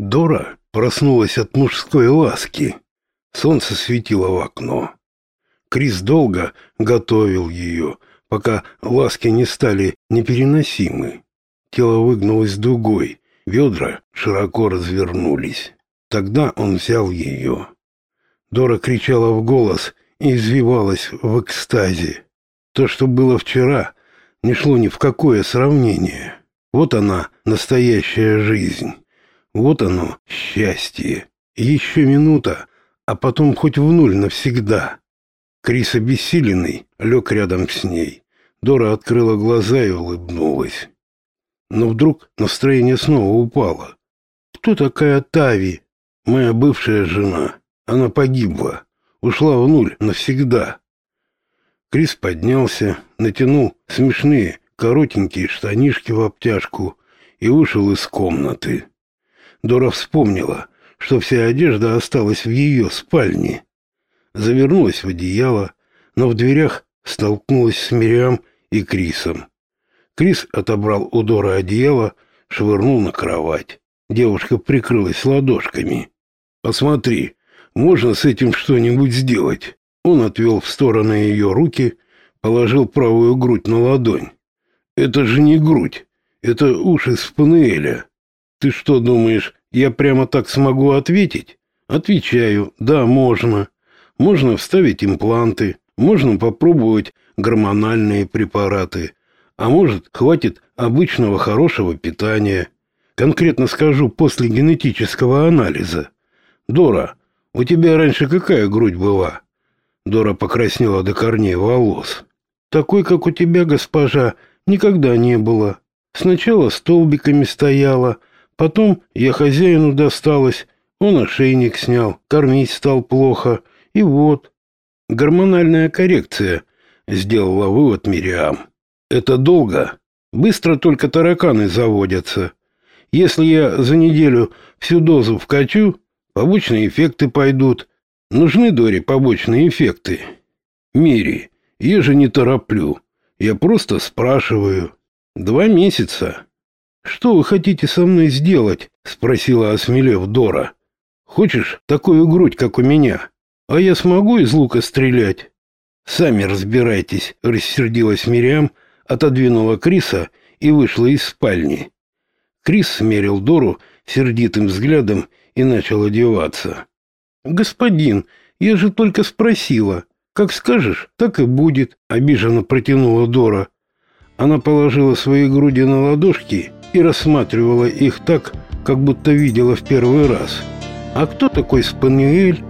Дора проснулась от мужской ласки. Солнце светило в окно. Крис долго готовил ее, пока ласки не стали непереносимы. Тело выгнулось дугой, бедра широко развернулись. Тогда он взял ее. Дора кричала в голос и извивалась в экстазе. То, что было вчера, не шло ни в какое сравнение. Вот она, настоящая жизнь. Вот оно, счастье. Еще минута, а потом хоть в нуль навсегда. Крис обессиленный лег рядом с ней. Дора открыла глаза и улыбнулась. Но вдруг настроение снова упало. «Кто такая Тави?» «Моя бывшая жена. Она погибла. Ушла в нуль навсегда». Крис поднялся, натянул смешные коротенькие штанишки в обтяжку и вышел из комнаты. Дора вспомнила, что вся одежда осталась в ее спальне. Завернулась в одеяло, но в дверях столкнулась с Мириам и Крисом. Крис отобрал у Дора одеяло, швырнул на кровать. Девушка прикрылась ладошками. «Посмотри, можно с этим что-нибудь сделать?» Он отвел в стороны ее руки, положил правую грудь на ладонь. «Это же не грудь, это уши Спануэля. Ты что думаешь, я прямо так смогу ответить? Отвечаю, да, можно. Можно вставить импланты, можно попробовать гормональные препараты, а может, хватит обычного хорошего питания. Конкретно скажу, после генетического анализа. Дора, у тебя раньше какая грудь была? Дора покраснела до корней волос. Такой, как у тебя, госпожа, никогда не было. Сначала столбиками стояла, Потом я хозяину досталось, он ошейник снял, кормить стал плохо, и вот. Гормональная коррекция, сделала вывод Мириам. Это долго. Быстро только тараканы заводятся. Если я за неделю всю дозу вкачу, побочные эффекты пойдут. Нужны Доре побочные эффекты? Мири, я же не тороплю. Я просто спрашиваю. Два месяца. «Что вы хотите со мной сделать?» — спросила осмелев Дора. «Хочешь такую грудь, как у меня? А я смогу из лука стрелять?» «Сами разбирайтесь», — рассердилась Мириам, отодвинула Криса и вышла из спальни. Крис смерил Дору сердитым взглядом и начал одеваться. «Господин, я же только спросила. Как скажешь, так и будет», — обиженно протянула Дора. Она положила свои груди на ладошки и рассматривала их так, как будто видела в первый раз. «А кто такой Спаниель?»